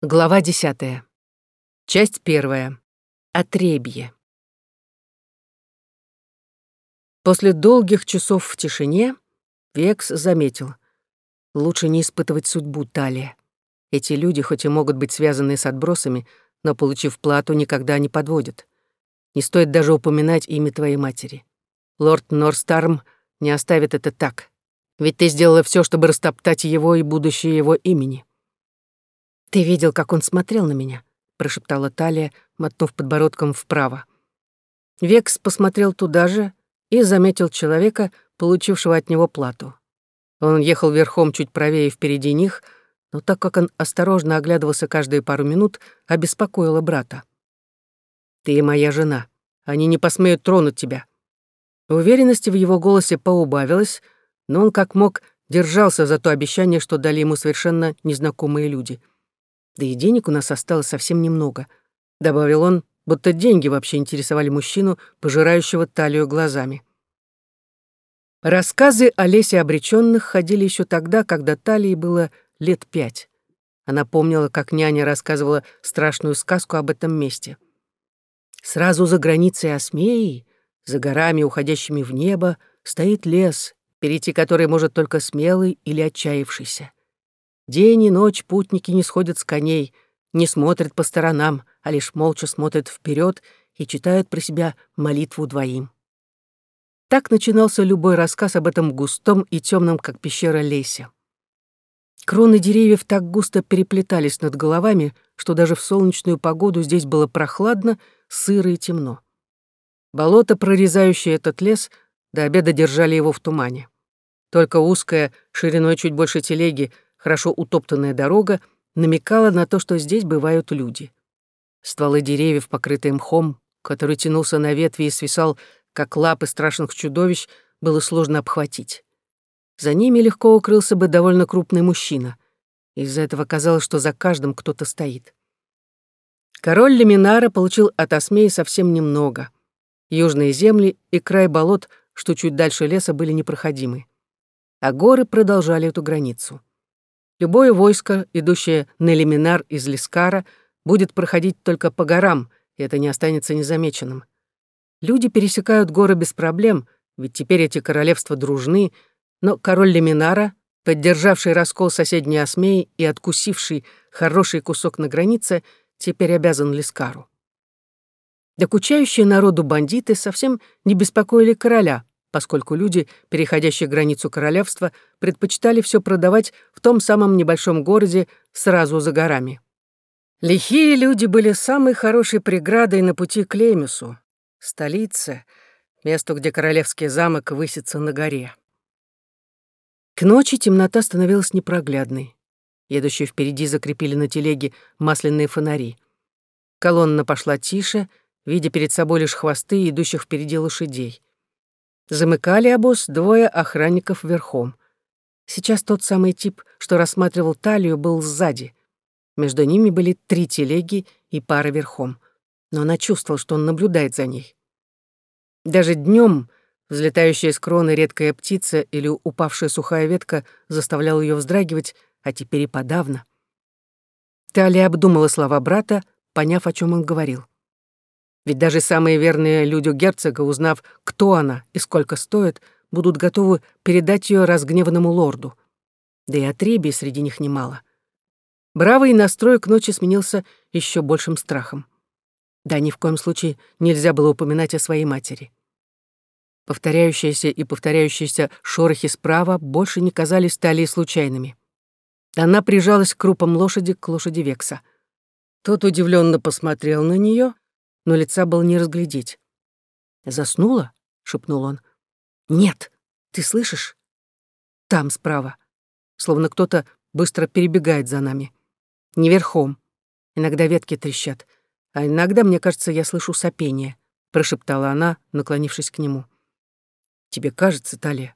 Глава десятая. Часть первая. Отребье. После долгих часов в тишине Векс заметил. Лучше не испытывать судьбу Талия. Эти люди, хоть и могут быть связаны с отбросами, но, получив плату, никогда не подводят. Не стоит даже упоминать имя твоей матери. Лорд Норстарм не оставит это так. Ведь ты сделала все, чтобы растоптать его и будущее его имени. «Ты видел, как он смотрел на меня?» — прошептала Талия, мотнув подбородком вправо. Векс посмотрел туда же и заметил человека, получившего от него плату. Он ехал верхом чуть правее впереди них, но так как он осторожно оглядывался каждые пару минут, обеспокоило брата. «Ты моя жена. Они не посмеют тронуть тебя». Уверенности в его голосе поубавилось, но он как мог держался за то обещание, что дали ему совершенно незнакомые люди — да и денег у нас осталось совсем немного», — добавил он, будто деньги вообще интересовали мужчину, пожирающего талию глазами. Рассказы о лесе обреченных ходили еще тогда, когда Талии было лет пять. Она помнила, как няня рассказывала страшную сказку об этом месте. Сразу за границей Осмеи, за горами, уходящими в небо, стоит лес, перейти который может только смелый или отчаявшийся. День и ночь путники не сходят с коней, не смотрят по сторонам, а лишь молча смотрят вперед и читают про себя молитву двоим. Так начинался любой рассказ об этом густом и темном, как пещера, лесе. Кроны деревьев так густо переплетались над головами, что даже в солнечную погоду здесь было прохладно, сыро и темно. Болото, прорезающее этот лес, до обеда держали его в тумане. Только узкая, шириной чуть больше телеги, хорошо утоптанная дорога намекала на то, что здесь бывают люди. Стволы деревьев, покрытые мхом, который тянулся на ветви и свисал, как лапы страшных чудовищ, было сложно обхватить. За ними легко укрылся бы довольно крупный мужчина. Из-за этого казалось, что за каждым кто-то стоит. Король Леминара получил от Осмеи совсем немного. Южные земли и край болот, что чуть дальше леса, были непроходимы. А горы продолжали эту границу. Любое войско, идущее на Лиминар из Лискара, будет проходить только по горам, и это не останется незамеченным. Люди пересекают горы без проблем, ведь теперь эти королевства дружны, но король Лиминара, поддержавший раскол соседней Осмеи и откусивший хороший кусок на границе, теперь обязан Лискару. Докучающие народу бандиты совсем не беспокоили короля, поскольку люди, переходящие границу королевства, предпочитали все продавать в том самом небольшом городе сразу за горами. Лихие люди были самой хорошей преградой на пути к Лемесу, столице, месту, где королевский замок высится на горе. К ночи темнота становилась непроглядной. Едущие впереди закрепили на телеге масляные фонари. Колонна пошла тише, видя перед собой лишь хвосты идущих впереди лошадей. Замыкали обоз двое охранников верхом. Сейчас тот самый тип, что рассматривал талию, был сзади. Между ними были три телеги и пара верхом. Но она чувствовала, что он наблюдает за ней. Даже днем взлетающая с кроны редкая птица или упавшая сухая ветка заставляла ее вздрагивать, а теперь и подавно. Талия обдумала слова брата, поняв, о чем он говорил. Ведь даже самые верные люди герцога, узнав, кто она и сколько стоит, будут готовы передать ее разгневанному лорду. Да и отребий среди них немало. Бравый настрой к ночи сменился еще большим страхом. Да, ни в коем случае нельзя было упоминать о своей матери. Повторяющиеся и повторяющиеся шорохи справа больше не казались талии случайными. Она прижалась к крупам лошади к лошади Векса. Тот удивленно посмотрел на нее, но лица было не разглядеть. «Заснула?» — шепнул он. «Нет, ты слышишь? Там справа. Словно кто-то быстро перебегает за нами. Не верхом. Иногда ветки трещат, а иногда, мне кажется, я слышу сопение», — прошептала она, наклонившись к нему. «Тебе кажется, Талия?»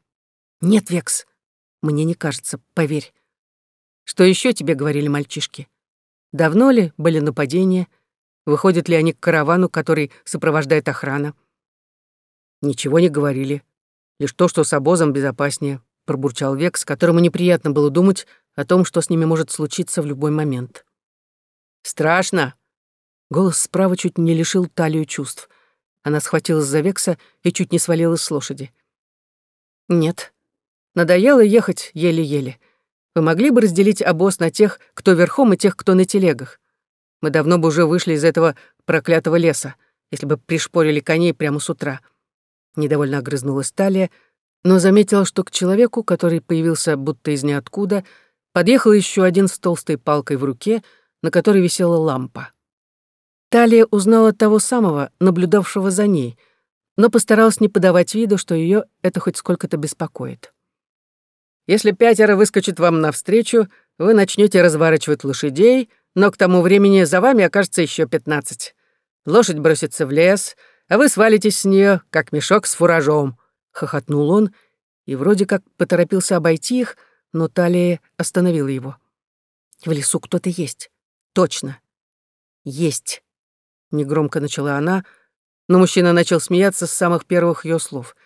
«Нет, Векс, мне не кажется, поверь». «Что еще тебе говорили мальчишки? Давно ли были нападения?» Выходят ли они к каравану, который сопровождает охрана? Ничего не говорили. Лишь то, что с обозом безопаснее, пробурчал Векс, которому неприятно было думать о том, что с ними может случиться в любой момент. Страшно!» Голос справа чуть не лишил талию чувств. Она схватилась за Векса и чуть не свалилась с лошади. «Нет. Надоело ехать еле-еле. Вы могли бы разделить обоз на тех, кто верхом, и тех, кто на телегах? Мы давно бы уже вышли из этого проклятого леса, если бы пришпорили коней прямо с утра». Недовольно огрызнулась талия, но заметила, что к человеку, который появился будто из ниоткуда, подъехал еще один с толстой палкой в руке, на которой висела лампа. Талия узнала того самого, наблюдавшего за ней, но постаралась не подавать виду, что ее это хоть сколько-то беспокоит. «Если пятеро выскочит вам навстречу, вы начнете разворачивать лошадей, но к тому времени за вами окажется еще пятнадцать. Лошадь бросится в лес, а вы свалитесь с нее, как мешок с фуражом», — хохотнул он, и вроде как поторопился обойти их, но Талия остановила его. «В лесу кто-то есть. Точно. Есть» негромко начала она, но мужчина начал смеяться с самых первых ее слов.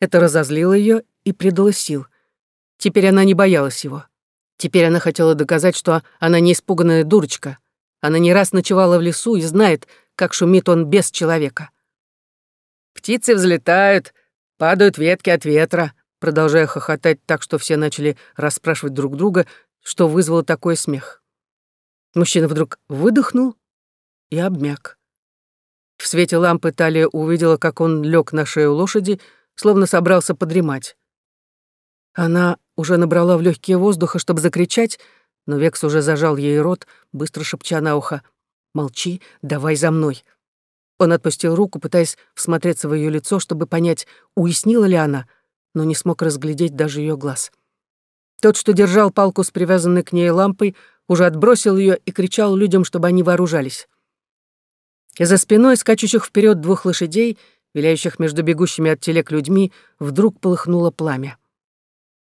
Это разозлило ее и придало сил. Теперь она не боялась его. Теперь она хотела доказать, что она не испуганная дурочка. Она не раз ночевала в лесу и знает, как шумит он без человека. «Птицы взлетают, падают ветки от ветра», продолжая хохотать так, что все начали расспрашивать друг друга, что вызвало такой смех. Мужчина вдруг выдохнул и обмяк. В свете лампы Талия увидела, как он лег на шею лошади, словно собрался подремать. Она уже набрала в легкие воздуха, чтобы закричать, но Векс уже зажал ей рот, быстро шепча на ухо «Молчи, давай за мной». Он отпустил руку, пытаясь всмотреться в ее лицо, чтобы понять, уяснила ли она, но не смог разглядеть даже ее глаз. Тот, что держал палку с привязанной к ней лампой, уже отбросил ее и кричал людям, чтобы они вооружались и за спиной скачущих вперед двух лошадей, виляющих между бегущими от телег людьми, вдруг полыхнуло пламя.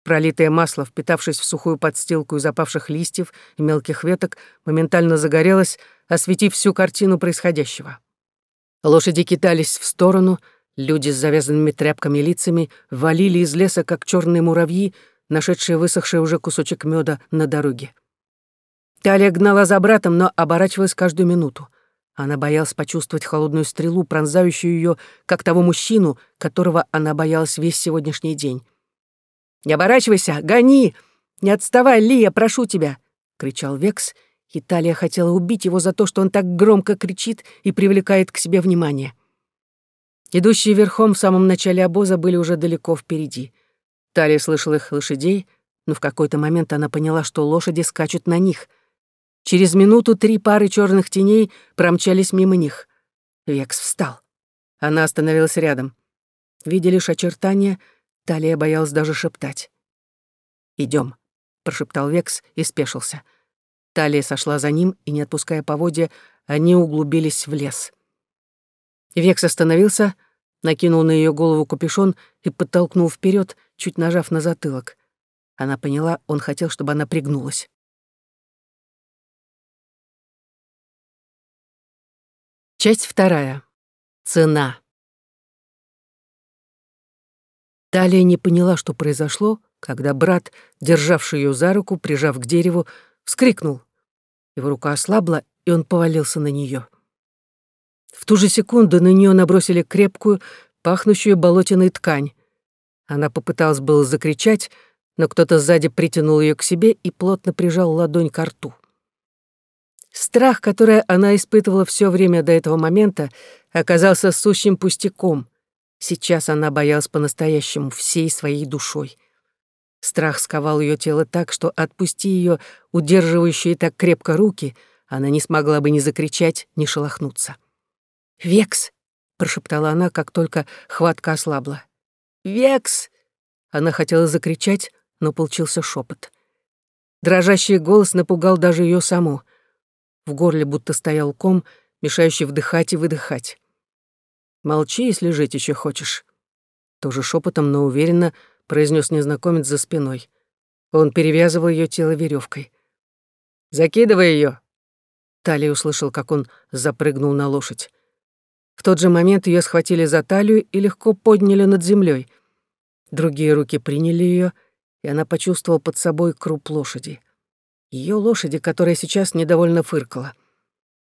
Пролитое масло, впитавшись в сухую подстилку из опавших листьев и мелких веток, моментально загорелось, осветив всю картину происходящего. Лошади китались в сторону, люди с завязанными тряпками лицами валили из леса, как черные муравьи, нашедшие высохший уже кусочек меда на дороге. Талия гнала за братом, но оборачивалась каждую минуту. Она боялась почувствовать холодную стрелу, пронзающую ее, как того мужчину, которого она боялась весь сегодняшний день. «Не оборачивайся! Гони! Не отставай, Лия, прошу тебя!» — кричал Векс, и Талия хотела убить его за то, что он так громко кричит и привлекает к себе внимание. Идущие верхом в самом начале обоза были уже далеко впереди. Талия слышала их лошадей, но в какой-то момент она поняла, что лошади скачут на них — Через минуту три пары черных теней промчались мимо них. Векс встал. Она остановилась рядом. Видя лишь очертания, Талия боялась даже шептать. Идем, прошептал Векс и спешился. Талия сошла за ним, и, не отпуская поводья, они углубились в лес. Векс остановился, накинул на ее голову капюшон и подтолкнул вперед, чуть нажав на затылок. Она поняла, он хотел, чтобы она пригнулась. Часть вторая. Цена. Талия не поняла, что произошло, когда брат, державший ее за руку, прижав к дереву, вскрикнул. Его рука ослабла, и он повалился на нее. В ту же секунду на нее набросили крепкую, пахнущую болотиной ткань. Она попыталась было закричать, но кто-то сзади притянул ее к себе и плотно прижал ладонь к рту. Страх, который она испытывала все время до этого момента, оказался сущим пустяком. Сейчас она боялась по-настоящему всей своей душой. Страх сковал ее тело так, что отпусти ее, удерживающие так крепко руки, она не смогла бы ни закричать, ни шелохнуться. «Векс!» — прошептала она, как только хватка ослабла. «Векс!» Она хотела закричать, но получился шепот. Дрожащий голос напугал даже ее саму. В горле будто стоял ком, мешающий вдыхать и выдыхать. «Молчи, если жить еще хочешь», — тоже шепотом, но уверенно произнес незнакомец за спиной. Он перевязывал ее тело веревкой. «Закидывай ее. Талия услышал, как он запрыгнул на лошадь. В тот же момент ее схватили за талию и легко подняли над землей. Другие руки приняли ее, и она почувствовала под собой круп лошади ее лошади, которая сейчас недовольно фыркала.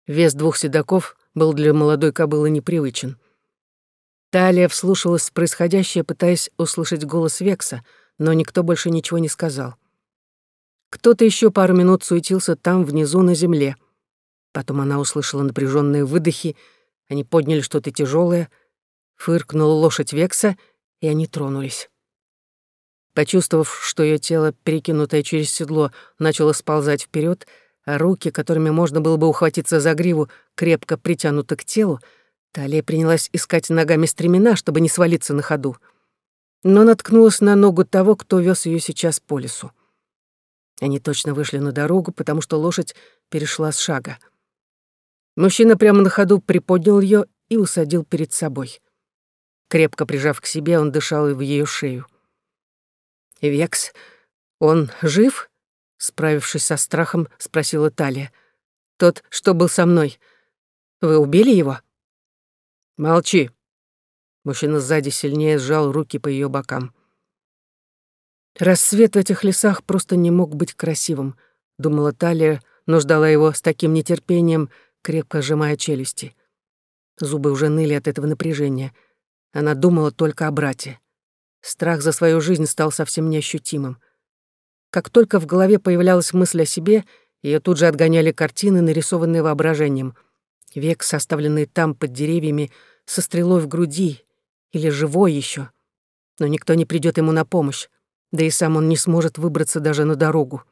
Вес двух седаков был для молодой кобылы непривычен. Талия вслушалась в происходящее, пытаясь услышать голос Векса, но никто больше ничего не сказал. Кто-то еще пару минут суетился там, внизу, на земле. Потом она услышала напряженные выдохи, они подняли что-то тяжелое, фыркнула лошадь Векса, и они тронулись. Почувствовав, что ее тело, перекинутое через седло, начало сползать вперед, а руки, которыми можно было бы ухватиться за гриву, крепко притянуты к телу, Талия принялась искать ногами стремена, чтобы не свалиться на ходу. Но наткнулась на ногу того, кто вез ее сейчас по лесу. Они точно вышли на дорогу, потому что лошадь перешла с шага. Мужчина прямо на ходу приподнял ее и усадил перед собой. Крепко прижав к себе, он дышал в ее шею. «Векс, он жив?» Справившись со страхом, спросила Талия. «Тот, что был со мной. Вы убили его?» «Молчи». Мужчина сзади сильнее сжал руки по ее бокам. «Рассвет в этих лесах просто не мог быть красивым», — думала Талия, но ждала его с таким нетерпением, крепко сжимая челюсти. Зубы уже ныли от этого напряжения. Она думала только о брате. Страх за свою жизнь стал совсем неощутимым. Как только в голове появлялась мысль о себе, ее тут же отгоняли картины, нарисованные воображением. Век, составленный там, под деревьями, со стрелой в груди, или живой еще. Но никто не придет ему на помощь, да и сам он не сможет выбраться даже на дорогу.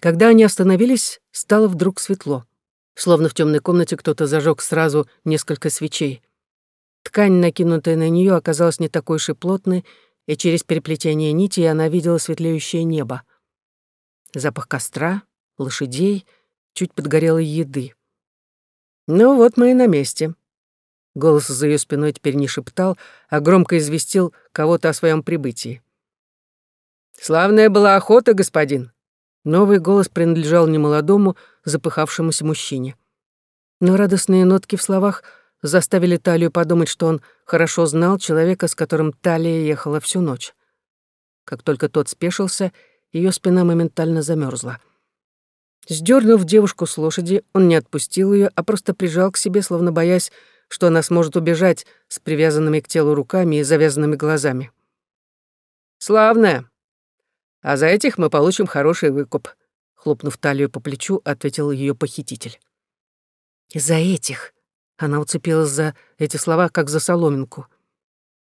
Когда они остановились, стало вдруг светло. Словно в темной комнате кто-то зажег сразу несколько свечей. Ткань, накинутая на нее, оказалась не такой уж и плотной, и через переплетение нитей она видела светлеющее небо. Запах костра, лошадей, чуть подгорелой еды. «Ну вот мы и на месте». Голос за ее спиной теперь не шептал, а громко известил кого-то о своем прибытии. «Славная была охота, господин!» Новый голос принадлежал немолодому, запыхавшемуся мужчине. Но радостные нотки в словах — заставили Талию подумать, что он хорошо знал человека, с которым Талия ехала всю ночь. Как только тот спешился, ее спина моментально замерзла. Сдернув девушку с лошади, он не отпустил ее, а просто прижал к себе, словно боясь, что она сможет убежать с привязанными к телу руками и завязанными глазами. «Славная! А за этих мы получим хороший выкуп», — хлопнув талию по плечу, ответил ее похититель. «За этих!» Она уцепилась за эти слова, как за соломинку.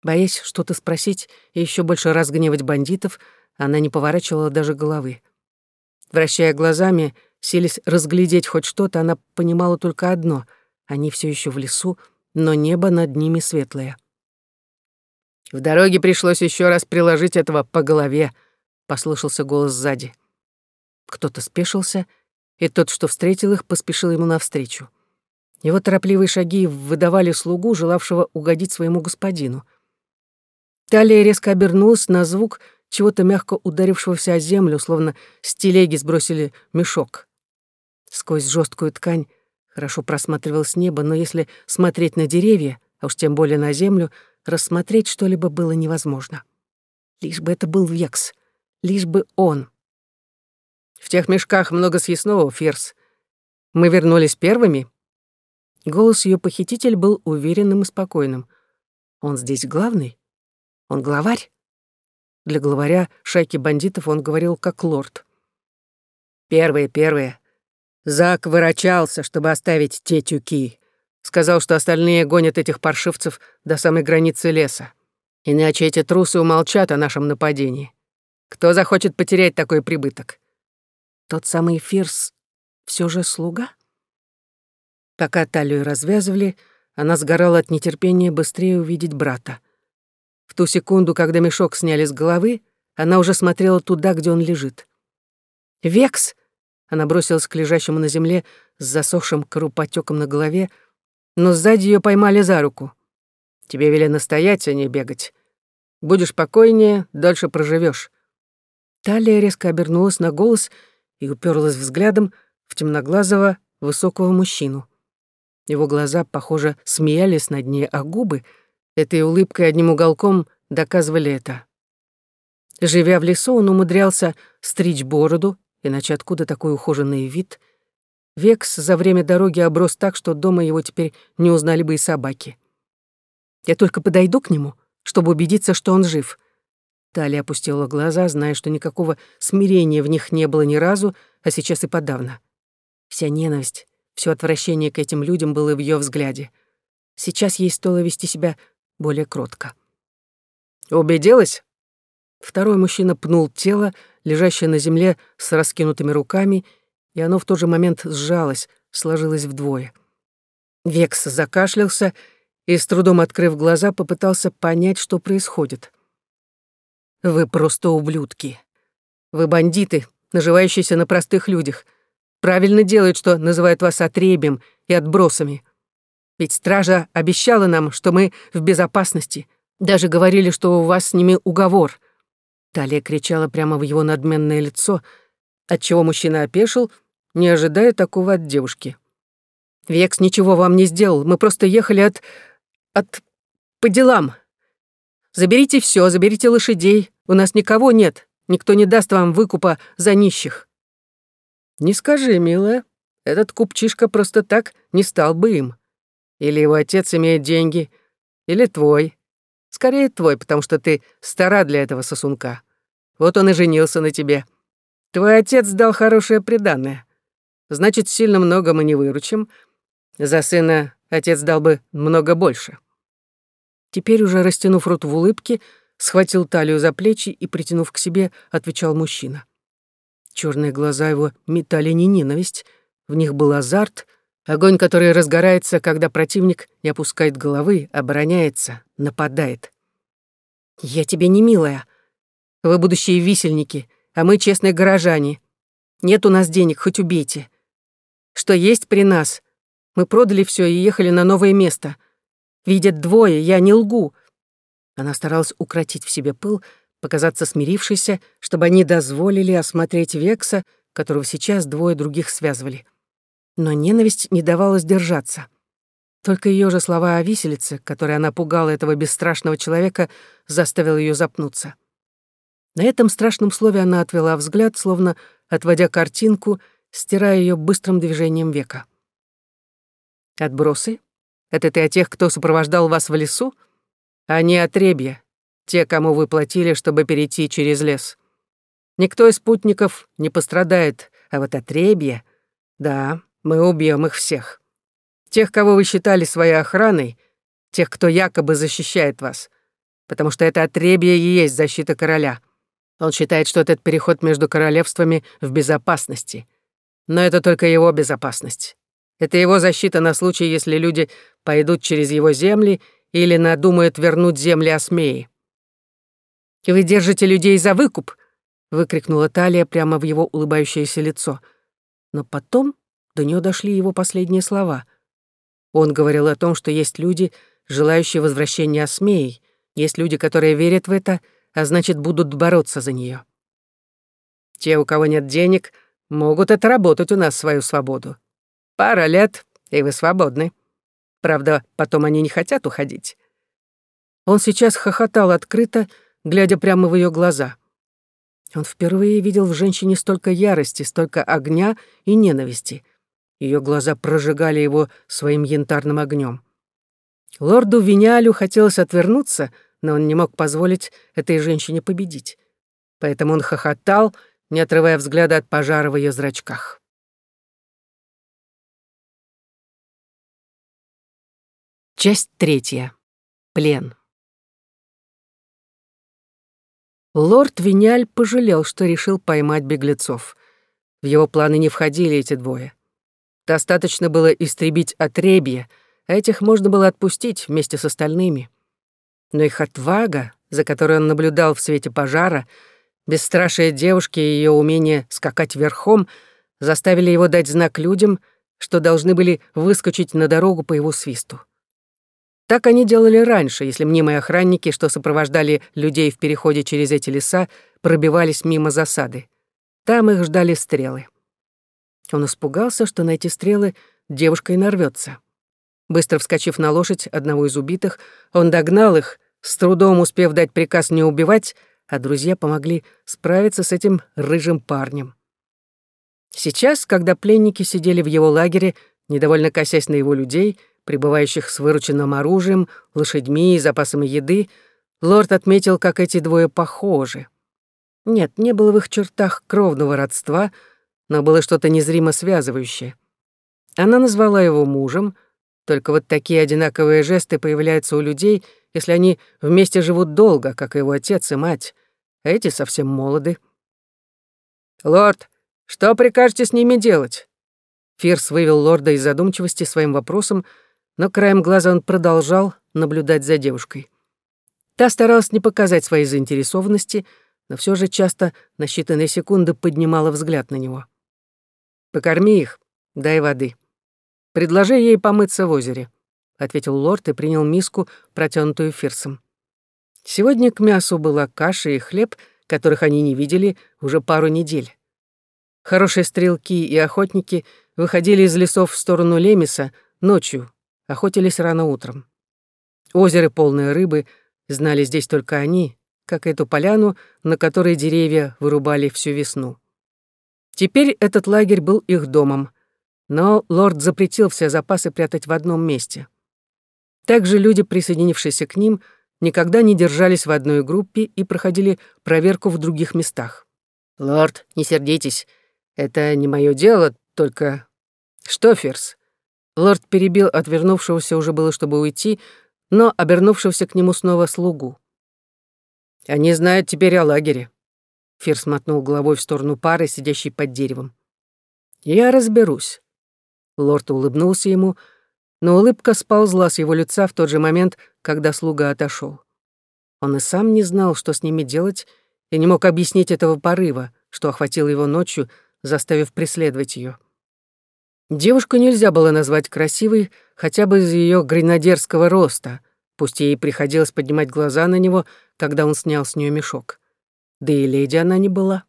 Боясь что-то спросить и еще больше разгневать бандитов, она не поворачивала даже головы. Вращая глазами, селись разглядеть хоть что-то, она понимала только одно — они все еще в лесу, но небо над ними светлое. «В дороге пришлось еще раз приложить этого по голове», — послышался голос сзади. Кто-то спешился, и тот, что встретил их, поспешил ему навстречу. Его торопливые шаги выдавали слугу, желавшего угодить своему господину. Талия резко обернулась на звук чего-то мягко ударившегося о землю, словно с телеги сбросили мешок. Сквозь жесткую ткань хорошо просматривалось небо, но если смотреть на деревья, а уж тем более на землю, рассмотреть что-либо было невозможно. Лишь бы это был Векс, лишь бы он. В тех мешках много съестного, Фирс. Мы вернулись первыми, Голос ее похититель был уверенным и спокойным. Он здесь главный? Он главарь? Для главаря шайки бандитов он говорил как лорд. Первые, первые. Зак вырачался, чтобы оставить те тюки. Сказал, что остальные гонят этих паршивцев до самой границы леса. Иначе эти трусы умолчат о нашем нападении. Кто захочет потерять такой прибыток? Тот самый Фирс все же слуга? Пока талию развязывали, она сгорала от нетерпения быстрее увидеть брата. В ту секунду, когда мешок сняли с головы, она уже смотрела туда, где он лежит. «Векс!» Она бросилась к лежащему на земле с засохшим кровопотёком на голове, но сзади ее поймали за руку. «Тебе велено стоять, а не бегать. Будешь покойнее, дольше проживешь. Талия резко обернулась на голос и уперлась взглядом в темноглазого высокого мужчину. Его глаза, похоже, смеялись над ней, а губы этой улыбкой одним уголком доказывали это. Живя в лесу, он умудрялся стричь бороду, иначе откуда такой ухоженный вид? Векс за время дороги оброс так, что дома его теперь не узнали бы и собаки. Я только подойду к нему, чтобы убедиться, что он жив. Талия опустила глаза, зная, что никакого смирения в них не было ни разу, а сейчас и подавно. Вся ненависть, все отвращение к этим людям было в ее взгляде. Сейчас ей стоило вести себя более кротко. «Убедилась?» Второй мужчина пнул тело, лежащее на земле с раскинутыми руками, и оно в тот же момент сжалось, сложилось вдвое. Векс закашлялся и, с трудом открыв глаза, попытался понять, что происходит. «Вы просто ублюдки. Вы бандиты, наживающиеся на простых людях. Правильно делают, что называют вас отребием и отбросами. Ведь стража обещала нам, что мы в безопасности. Даже говорили, что у вас с ними уговор». Талия кричала прямо в его надменное лицо, отчего мужчина опешил, не ожидая такого от девушки. «Векс ничего вам не сделал, мы просто ехали от... от... по делам. Заберите все, заберите лошадей, у нас никого нет, никто не даст вам выкупа за нищих». «Не скажи, милая, этот купчишка просто так не стал бы им. Или его отец имеет деньги, или твой. Скорее твой, потому что ты стара для этого сосунка. Вот он и женился на тебе. Твой отец дал хорошее приданное. Значит, сильно много мы не выручим. За сына отец дал бы много больше. Теперь уже растянув рот в улыбке, схватил талию за плечи и, притянув к себе, отвечал мужчина. Черные глаза его метали не ненависть, в них был азарт, Огонь, который разгорается, когда противник не опускает головы, обороняется, нападает. «Я тебе не милая. Вы будущие висельники, а мы честные горожане. Нет у нас денег, хоть убейте. Что есть при нас? Мы продали все и ехали на новое место. Видят двое, я не лгу». Она старалась укротить в себе пыл, показаться смирившейся, чтобы они дозволили осмотреть Векса, которого сейчас двое других связывали. Но ненависть не давала сдержаться. Только ее же слова о виселице, которой она пугала этого бесстрашного человека, заставил ее запнуться. На этом страшном слове она отвела взгляд, словно отводя картинку, стирая ее быстрым движением века. «Отбросы? Это ты о тех, кто сопровождал вас в лесу? А не отребья, те, кому вы платили, чтобы перейти через лес. Никто из спутников не пострадает, а вот отребья... Да, мы убьем их всех. Тех, кого вы считали своей охраной, тех, кто якобы защищает вас. Потому что это отребье и есть защита короля. Он считает, что этот переход между королевствами в безопасности. Но это только его безопасность. Это его защита на случай, если люди пойдут через его земли или надумают вернуть земли Осмеи. «Вы держите людей за выкуп!» — выкрикнула Талия прямо в его улыбающееся лицо. Но потом до нее дошли его последние слова. Он говорил о том, что есть люди, желающие возвращения Осмеи, есть люди, которые верят в это, а значит, будут бороться за нее. Те, у кого нет денег, могут отработать у нас свою свободу. Пара лет, и вы свободны. Правда, потом они не хотят уходить. Он сейчас хохотал открыто, глядя прямо в ее глаза. Он впервые видел в женщине столько ярости, столько огня и ненависти. Ее глаза прожигали его своим янтарным огнем. Лорду Винялю хотелось отвернуться, но он не мог позволить этой женщине победить. Поэтому он хохотал, не отрывая взгляда от пожара в ее зрачках. Часть третья. Плен. Лорд Виняль пожалел, что решил поймать беглецов. В его планы не входили эти двое. Достаточно было истребить отребье, а этих можно было отпустить вместе с остальными. Но их отвага, за которой он наблюдал в свете пожара, бесстрашие девушки и ее умение скакать верхом заставили его дать знак людям, что должны были выскочить на дорогу по его свисту. Так они делали раньше, если мнимые охранники, что сопровождали людей в переходе через эти леса, пробивались мимо засады. Там их ждали стрелы. Он испугался, что на эти стрелы девушка и нарвется. Быстро вскочив на лошадь одного из убитых, он догнал их, с трудом успев дать приказ не убивать, а друзья помогли справиться с этим рыжим парнем. Сейчас, когда пленники сидели в его лагере, недовольно косясь на его людей, прибывающих с вырученным оружием, лошадьми и запасами еды, лорд отметил, как эти двое похожи. Нет, не было в их чертах кровного родства, но было что-то незримо связывающее. Она назвала его мужем, только вот такие одинаковые жесты появляются у людей, если они вместе живут долго, как его отец и мать, а эти совсем молоды. «Лорд, что прикажете с ними делать?» Фирс вывел лорда из задумчивости своим вопросом, но краем глаза он продолжал наблюдать за девушкой. Та старалась не показать своей заинтересованности, но все же часто на считанные секунды поднимала взгляд на него. «Покорми их, дай воды. Предложи ей помыться в озере», — ответил лорд и принял миску, протянутую Фирсом. Сегодня к мясу была каша и хлеб, которых они не видели уже пару недель. Хорошие стрелки и охотники выходили из лесов в сторону Лемеса ночью, охотились рано утром. Озеро полное рыбы, знали здесь только они, как эту поляну, на которой деревья вырубали всю весну. Теперь этот лагерь был их домом, но лорд запретил все запасы прятать в одном месте. Также люди, присоединившиеся к ним, никогда не держались в одной группе и проходили проверку в других местах. «Лорд, не сердитесь, это не мое дело, только...» «Что, Ферс?» Лорд перебил отвернувшегося уже было, чтобы уйти, но обернувшегося к нему снова слугу. «Они знают теперь о лагере». Фирс мотнул головой в сторону пары, сидящей под деревом. «Я разберусь». Лорд улыбнулся ему, но улыбка сползла с его лица в тот же момент, когда слуга отошел. Он и сам не знал, что с ними делать, и не мог объяснить этого порыва, что охватил его ночью, заставив преследовать ее. Девушку нельзя было назвать красивой хотя бы из ее гренадерского роста, пусть ей приходилось поднимать глаза на него, когда он снял с нее мешок. Да и леди она не была.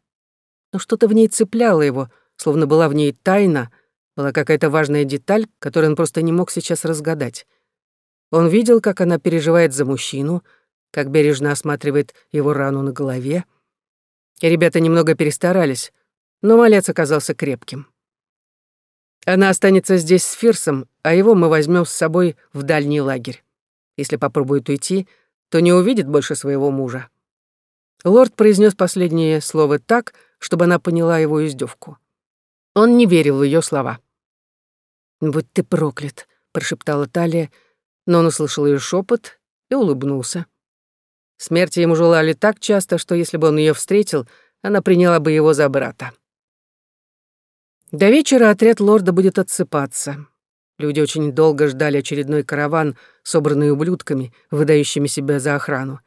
Но что-то в ней цепляло его, словно была в ней тайна, была какая-то важная деталь, которую он просто не мог сейчас разгадать. Он видел, как она переживает за мужчину, как бережно осматривает его рану на голове. И ребята немного перестарались, но малец оказался крепким. Она останется здесь с Фирсом, а его мы возьмем с собой в дальний лагерь. Если попробует уйти, то не увидит больше своего мужа. Лорд произнес последнее слово так, чтобы она поняла его издевку. Он не верил в ее слова. «Будь ты проклят», — прошептала Талия, но он услышал ее шепот и улыбнулся. Смерти ему желали так часто, что если бы он ее встретил, она приняла бы его за брата. До вечера отряд лорда будет отсыпаться. Люди очень долго ждали очередной караван, собранный ублюдками, выдающими себя за охрану.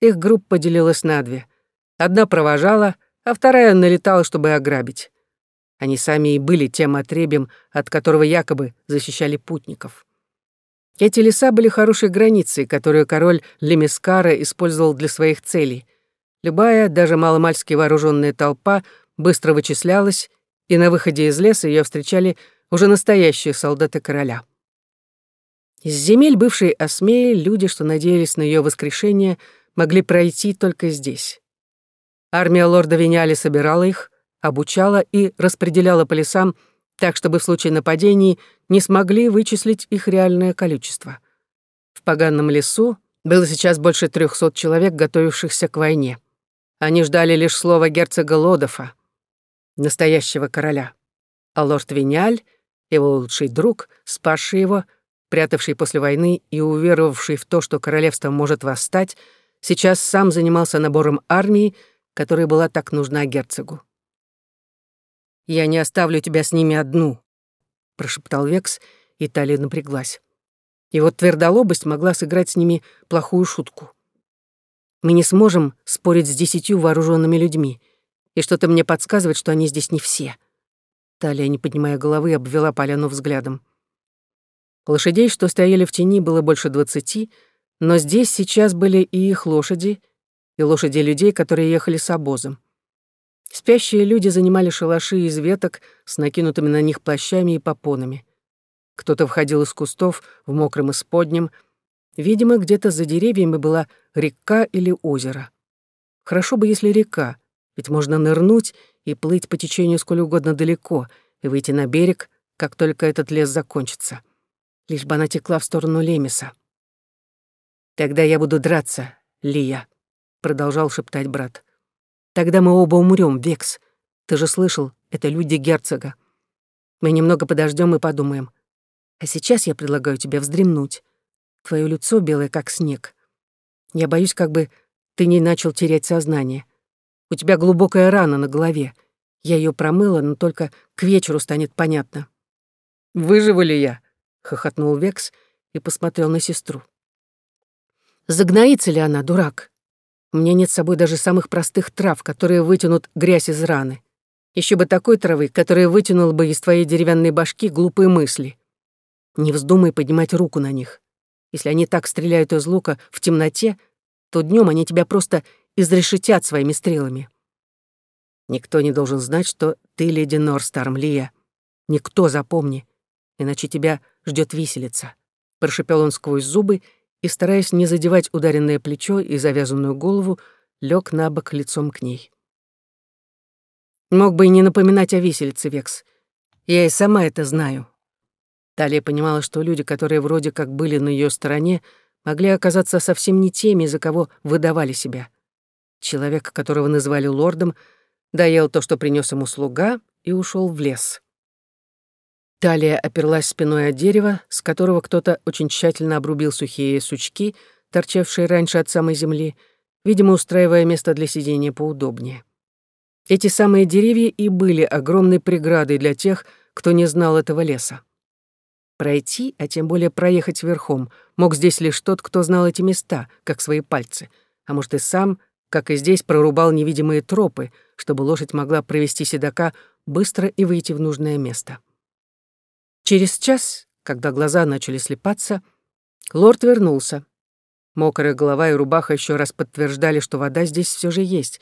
Их группа делилась на две. Одна провожала, а вторая налетала, чтобы ограбить. Они сами и были тем отребием, от которого якобы защищали путников. Эти леса были хорошей границей, которую король Лемескара использовал для своих целей. Любая, даже маломальски вооруженная толпа быстро вычислялась и на выходе из леса ее встречали уже настоящие солдаты короля. Из земель бывшей Осмеи люди, что надеялись на ее воскрешение, могли пройти только здесь. Армия лорда Виняли собирала их, обучала и распределяла по лесам так, чтобы в случае нападений не смогли вычислить их реальное количество. В поганном лесу было сейчас больше трехсот человек, готовившихся к войне. Они ждали лишь слова герцога Лодофа настоящего короля. А лорд Виняль, его лучший друг, спасший его, прятавший после войны и уверовавший в то, что королевство может восстать, сейчас сам занимался набором армии, которая была так нужна герцогу. «Я не оставлю тебя с ними одну», — прошептал Векс, и Талия напряглась. Вот твердолобость могла сыграть с ними плохую шутку. «Мы не сможем спорить с десятью вооруженными людьми и что-то мне подсказывает, что они здесь не все. Талия, не поднимая головы, обвела поляну взглядом. Лошадей, что стояли в тени, было больше двадцати, но здесь сейчас были и их лошади, и лошади людей, которые ехали с обозом. Спящие люди занимали шалаши из веток с накинутыми на них плащами и попонами. Кто-то входил из кустов в мокром исподнем. Видимо, где-то за деревьями была река или озеро. Хорошо бы, если река, ведь можно нырнуть и плыть по течению сколь угодно далеко и выйти на берег, как только этот лес закончится. Лишь бы она текла в сторону Лемеса. «Тогда я буду драться, Лия», — продолжал шептать брат. «Тогда мы оба умрем, Векс. Ты же слышал, это люди герцога. Мы немного подождем и подумаем. А сейчас я предлагаю тебе вздремнуть. Твое лицо белое, как снег. Я боюсь, как бы ты не начал терять сознание. У тебя глубокая рана на голове. Я ее промыла, но только к вечеру станет понятно. «Выживу ли я?» — хохотнул Векс и посмотрел на сестру. «Загноится ли она, дурак? У меня нет с собой даже самых простых трав, которые вытянут грязь из раны. Еще бы такой травы, которая вытянула бы из твоей деревянной башки глупые мысли. Не вздумай поднимать руку на них. Если они так стреляют из лука в темноте, то днем они тебя просто изрешетят своими стрелами. Никто не должен знать, что ты леди Норстарм, Лия. Никто, запомни, иначе тебя ждет виселица. Прошипел он сквозь зубы и, стараясь не задевать ударенное плечо и завязанную голову, лег на бок лицом к ней. Мог бы и не напоминать о виселице, Векс. Я и сама это знаю. Талия понимала, что люди, которые вроде как были на ее стороне, могли оказаться совсем не теми, за кого выдавали себя. Человек, которого называли лордом, доел то, что принес ему слуга, и ушел в лес. Талия оперлась спиной от дерева, с которого кто-то очень тщательно обрубил сухие сучки, торчавшие раньше от самой земли, видимо, устраивая место для сидения поудобнее. Эти самые деревья и были огромной преградой для тех, кто не знал этого леса. Пройти, а тем более проехать верхом, мог здесь лишь тот, кто знал эти места, как свои пальцы, а может и сам, как и здесь, прорубал невидимые тропы, чтобы лошадь могла провести седока быстро и выйти в нужное место. Через час, когда глаза начали слепаться, лорд вернулся. Мокрая голова и рубаха еще раз подтверждали, что вода здесь все же есть,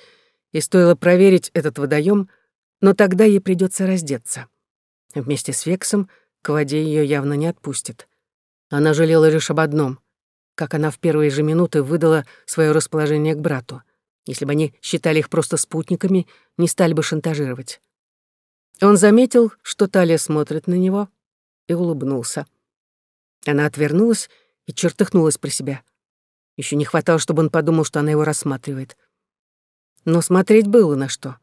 и стоило проверить этот водоем, но тогда ей придется раздеться. Вместе с Вексом — к воде ее явно не отпустит. Она жалела лишь об одном, как она в первые же минуты выдала свое расположение к брату. Если бы они считали их просто спутниками, не стали бы шантажировать. Он заметил, что Талия смотрит на него, и улыбнулся. Она отвернулась и чертыхнулась про себя. Еще не хватало, чтобы он подумал, что она его рассматривает. Но смотреть было на что.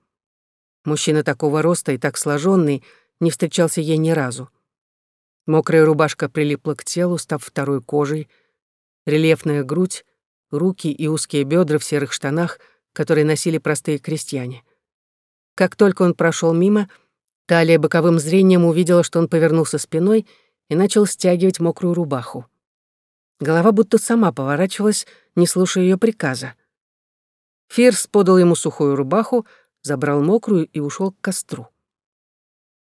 Мужчина такого роста и так сложенный не встречался ей ни разу. Мокрая рубашка прилипла к телу, став второй кожей. Рельефная грудь, руки и узкие бедра в серых штанах, которые носили простые крестьяне. Как только он прошел мимо, Талия боковым зрением увидела, что он повернулся спиной и начал стягивать мокрую рубаху. Голова будто сама поворачивалась, не слушая ее приказа. Фирс подал ему сухую рубаху, забрал мокрую и ушел к костру.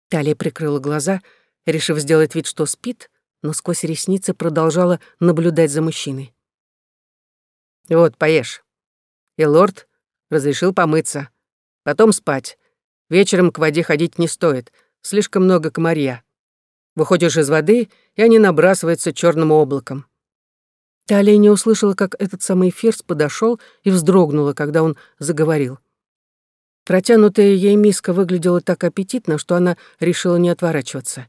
Талия прикрыла глаза — решив сделать вид, что спит, но сквозь ресницы продолжала наблюдать за мужчиной. «Вот, поешь». И лорд разрешил помыться. Потом спать. Вечером к воде ходить не стоит, слишком много комарья. Выходишь из воды, и они набрасываются черным облаком. Талия не услышала, как этот самый Фирс подошел и вздрогнула, когда он заговорил. Протянутая ей миска выглядела так аппетитно, что она решила не отворачиваться.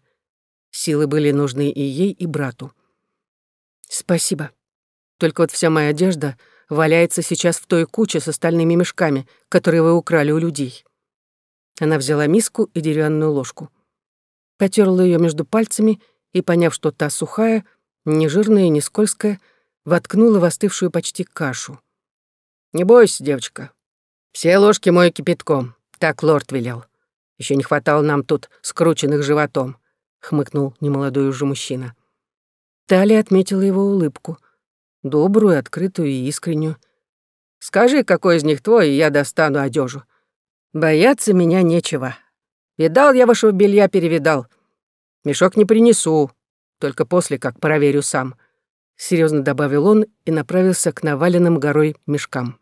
Силы были нужны и ей, и брату. «Спасибо. Только вот вся моя одежда валяется сейчас в той куче с остальными мешками, которые вы украли у людей». Она взяла миску и деревянную ложку. Потерла ее между пальцами и, поняв, что та сухая, не жирная и не скользкая, воткнула в остывшую почти кашу. «Не бойся, девочка. Все ложки мой кипятком. Так лорд велел. Еще не хватало нам тут скрученных животом. — хмыкнул немолодой уже мужчина. Талия отметила его улыбку. Добрую, открытую и искреннюю. «Скажи, какой из них твой, и я достану одежу. Бояться меня нечего. Видал я вашего белья, перевидал. Мешок не принесу, только после, как проверю сам», — серьезно добавил он и направился к наваленным горой мешкам.